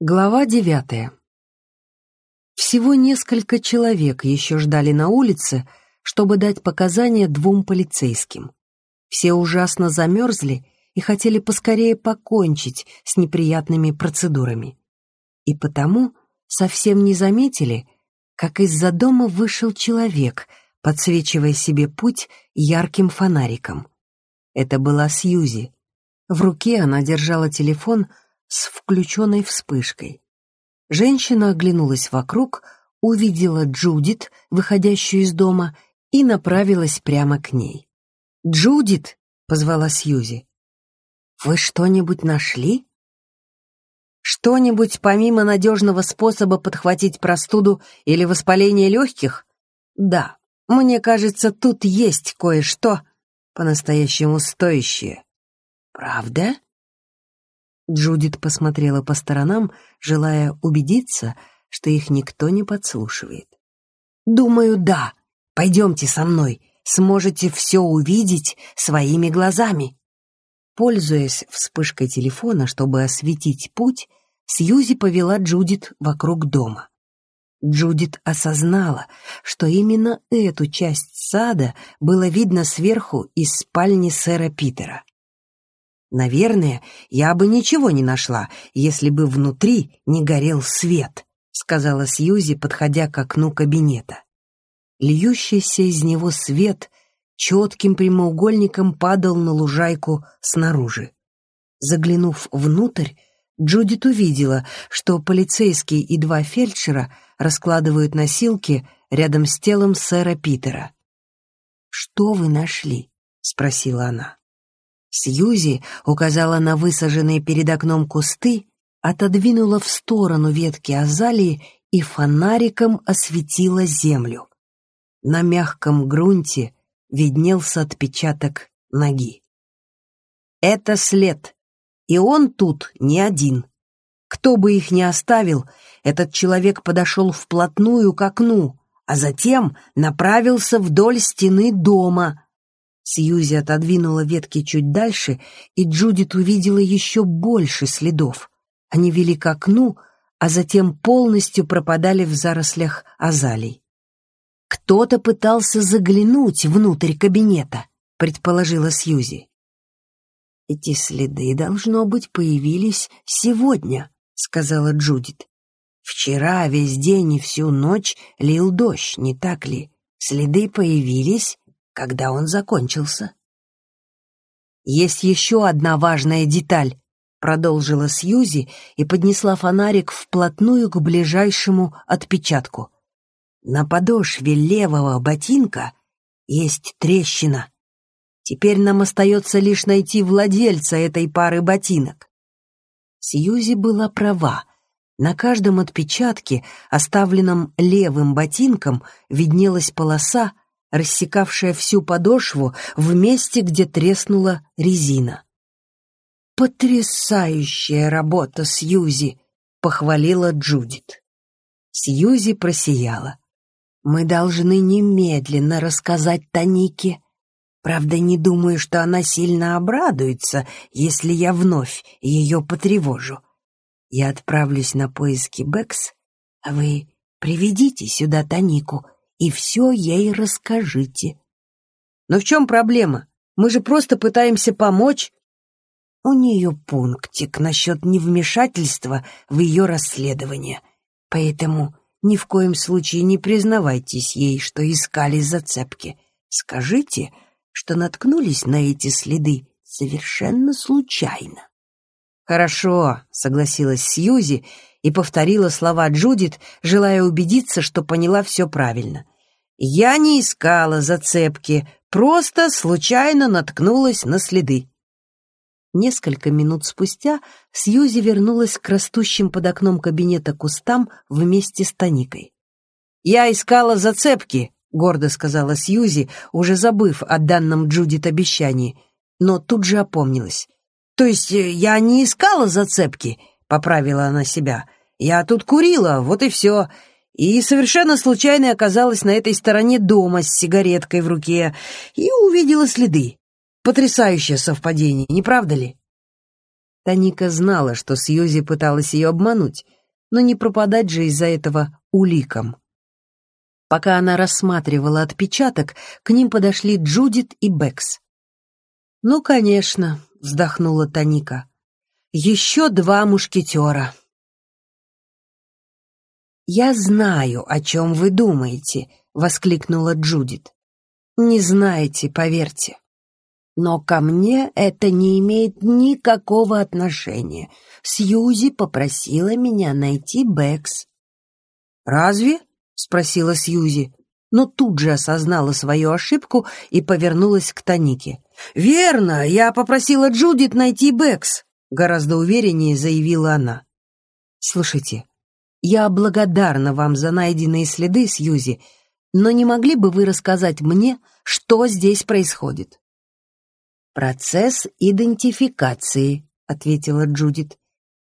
Глава девятая. Всего несколько человек еще ждали на улице, чтобы дать показания двум полицейским. Все ужасно замерзли и хотели поскорее покончить с неприятными процедурами. И потому совсем не заметили, как из-за дома вышел человек, подсвечивая себе путь ярким фонариком. Это была Сьюзи. В руке она держала телефон — с включенной вспышкой. Женщина оглянулась вокруг, увидела Джудит, выходящую из дома, и направилась прямо к ней. «Джудит!» — позвала Сьюзи. «Вы что-нибудь нашли?» «Что-нибудь помимо надежного способа подхватить простуду или воспаление легких?» «Да, мне кажется, тут есть кое-что по-настоящему стоящее». «Правда?» Джудит посмотрела по сторонам, желая убедиться, что их никто не подслушивает. «Думаю, да. Пойдемте со мной. Сможете все увидеть своими глазами». Пользуясь вспышкой телефона, чтобы осветить путь, Сьюзи повела Джудит вокруг дома. Джудит осознала, что именно эту часть сада было видно сверху из спальни сэра Питера. Наверное, я бы ничего не нашла, если бы внутри не горел свет, сказала Сьюзи, подходя к окну кабинета. Льющийся из него свет четким прямоугольником падал на лужайку снаружи. Заглянув внутрь, Джудит увидела, что полицейский и два фельдшера раскладывают носилки рядом с телом сэра Питера. «Что вы нашли?» — спросила она. Сьюзи указала на высаженные перед окном кусты, отодвинула в сторону ветки азалии и фонариком осветила землю. На мягком грунте виднелся отпечаток ноги. «Это след, и он тут не один. Кто бы их ни оставил, этот человек подошел вплотную к окну, а затем направился вдоль стены дома, Сьюзи отодвинула ветки чуть дальше, и Джудит увидела еще больше следов. Они вели к окну, а затем полностью пропадали в зарослях азалий. «Кто-то пытался заглянуть внутрь кабинета», — предположила Сьюзи. «Эти следы, должно быть, появились сегодня», — сказала Джудит. «Вчера весь день и всю ночь лил дождь, не так ли? Следы появились, когда он закончился. «Есть еще одна важная деталь», — продолжила Сьюзи и поднесла фонарик вплотную к ближайшему отпечатку. «На подошве левого ботинка есть трещина. Теперь нам остается лишь найти владельца этой пары ботинок». Сьюзи была права. На каждом отпечатке, оставленном левым ботинком, виднелась полоса, рассекавшая всю подошву в месте, где треснула резина. «Потрясающая работа, Сьюзи!» — похвалила Джудит. Сьюзи просияла. «Мы должны немедленно рассказать Танике. Правда, не думаю, что она сильно обрадуется, если я вновь ее потревожу. Я отправлюсь на поиски Бэкс, а вы приведите сюда Танику и все ей расскажите. Но в чем проблема? Мы же просто пытаемся помочь. У нее пунктик насчет невмешательства в ее расследование, поэтому ни в коем случае не признавайтесь ей, что искали зацепки. Скажите, что наткнулись на эти следы совершенно случайно. «Хорошо», — согласилась Сьюзи и повторила слова Джудит, желая убедиться, что поняла все правильно. «Я не искала зацепки, просто случайно наткнулась на следы». Несколько минут спустя Сьюзи вернулась к растущим под окном кабинета кустам вместе с Тоникой. «Я искала зацепки», — гордо сказала Сьюзи, уже забыв о данном Джудит обещании, но тут же опомнилась. «То есть э, я не искала зацепки?» — поправила она себя. Я тут курила, вот и все. И совершенно случайно оказалась на этой стороне дома с сигареткой в руке и увидела следы. Потрясающее совпадение, не правда ли? Таника знала, что Сьюзи пыталась ее обмануть, но не пропадать же из-за этого уликам. Пока она рассматривала отпечаток, к ним подошли Джудит и Бэкс. «Ну, конечно», — вздохнула Таника. «Еще два мушкетера». «Я знаю, о чем вы думаете», — воскликнула Джудит. «Не знаете, поверьте. Но ко мне это не имеет никакого отношения. Сьюзи попросила меня найти Бэкс. «Разве?» — спросила Сьюзи, но тут же осознала свою ошибку и повернулась к Танике. «Верно, я попросила Джудит найти Бэкс», — гораздо увереннее заявила она. «Слушайте, я благодарна вам за найденные следы, Сьюзи, но не могли бы вы рассказать мне, что здесь происходит?» «Процесс идентификации», — ответила Джудит.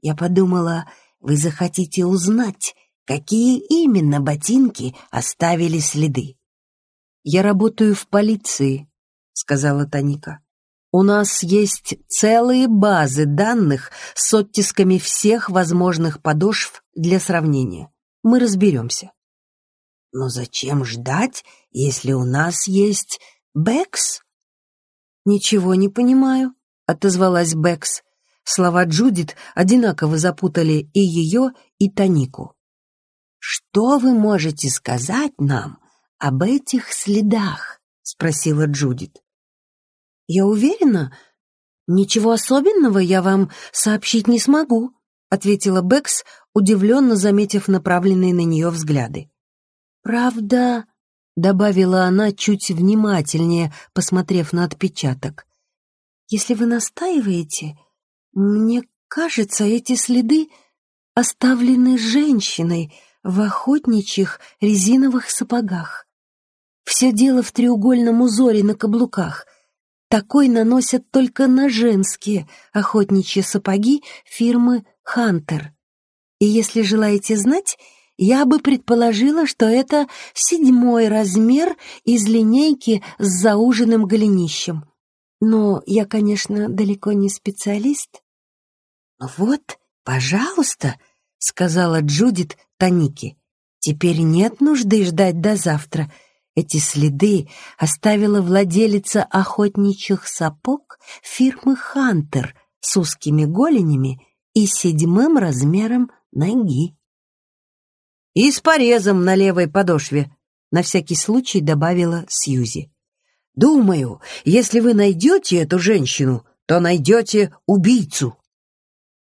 «Я подумала, вы захотите узнать, какие именно ботинки оставили следы». «Я работаю в полиции», — сказала Таника. «У нас есть целые базы данных с оттисками всех возможных подошв для сравнения. Мы разберемся». «Но зачем ждать, если у нас есть Бэкс?» «Ничего не понимаю», — отозвалась Бэкс. Слова Джудит одинаково запутали и ее, и Танику. «Что вы можете сказать нам об этих следах?» — спросила Джудит. «Я уверена, ничего особенного я вам сообщить не смогу», — ответила Бэкс, удивленно заметив направленные на нее взгляды. «Правда, — добавила она чуть внимательнее, посмотрев на отпечаток. «Если вы настаиваете, мне кажется, эти следы оставлены женщиной в охотничьих резиновых сапогах. Все дело в треугольном узоре на каблуках. Такой наносят только на женские охотничьи сапоги фирмы «Хантер». И если желаете знать, я бы предположила, что это седьмой размер из линейки с зауженным голенищем. Но я, конечно, далеко не специалист. «Вот, пожалуйста», — сказала Джудит Таники. «Теперь нет нужды ждать до завтра. Эти следы оставила владелица охотничьих сапог фирмы «Хантер» с узкими голенями и седьмым размером ноги. И с порезом на левой подошве, на всякий случай добавила Сьюзи. Думаю, если вы найдете эту женщину, то найдете убийцу.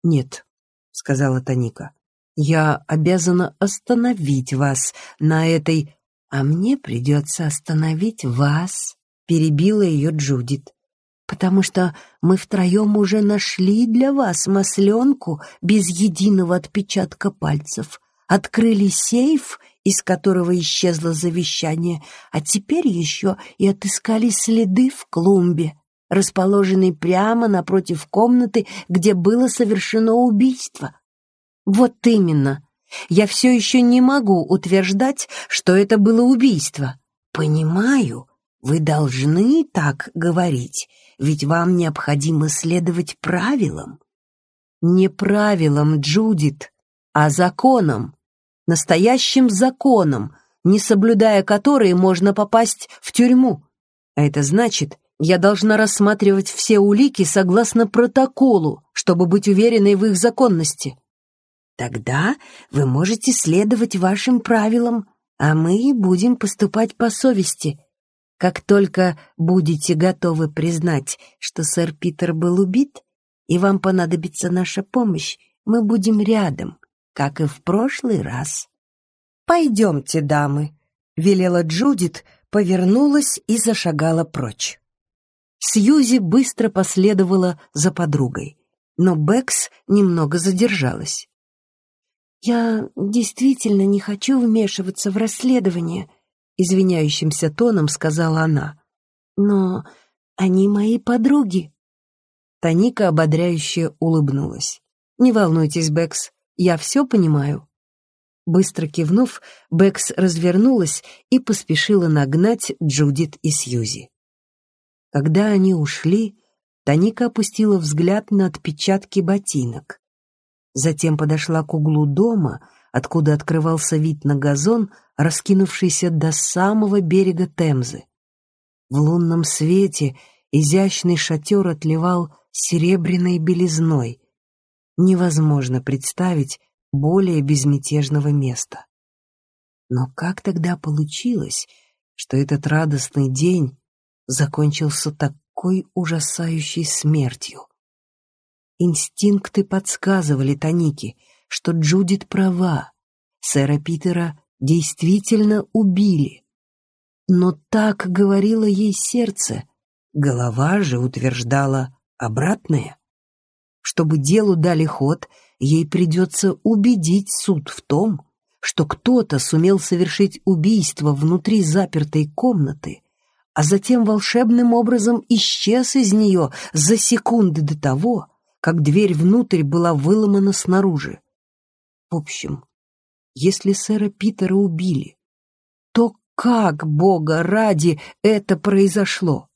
Нет, сказала Таника. Я обязана остановить вас на этой... А мне придется остановить вас, перебила ее Джудит потому что мы втроем уже нашли для вас масленку без единого отпечатка пальцев открыли сейф, из которого исчезло завещание, а теперь еще и отыскали следы в клумбе, расположенной прямо напротив комнаты, где было совершено убийство. Вот именно. Я все еще не могу утверждать, что это было убийство. Понимаю, вы должны так говорить, ведь вам необходимо следовать правилам. Не правилам, Джудит, а законом, настоящим законом, не соблюдая которые можно попасть в тюрьму. А это значит, я должна рассматривать все улики согласно протоколу, чтобы быть уверенной в их законности. Тогда вы можете следовать вашим правилам, а мы будем поступать по совести. Как только будете готовы признать, что сэр Питер был убит, и вам понадобится наша помощь, мы будем рядом, как и в прошлый раз. «Пойдемте, дамы», — велела Джудит, повернулась и зашагала прочь. Сьюзи быстро последовала за подругой, но Бэкс немного задержалась. «Я действительно не хочу вмешиваться в расследование», — извиняющимся тоном сказала она. «Но они мои подруги». Таника ободряюще улыбнулась. «Не волнуйтесь, Бэкс, я все понимаю». Быстро кивнув, Бэкс развернулась и поспешила нагнать Джудит и Сьюзи. Когда они ушли, Таника опустила взгляд на отпечатки ботинок. Затем подошла к углу дома, откуда открывался вид на газон, раскинувшийся до самого берега Темзы. В лунном свете изящный шатер отливал серебряной белизной. Невозможно представить более безмятежного места. Но как тогда получилось, что этот радостный день закончился такой ужасающей смертью? Инстинкты подсказывали Танике, что Джудит права. Сэра Питера действительно убили. Но так говорило ей сердце, голова же утверждала обратное. Чтобы делу дали ход, ей придется убедить суд в том, что кто-то сумел совершить убийство внутри запертой комнаты, а затем волшебным образом исчез из нее за секунды до того, как дверь внутрь была выломана снаружи. В общем, если сэра Питера убили, то как, Бога ради, это произошло?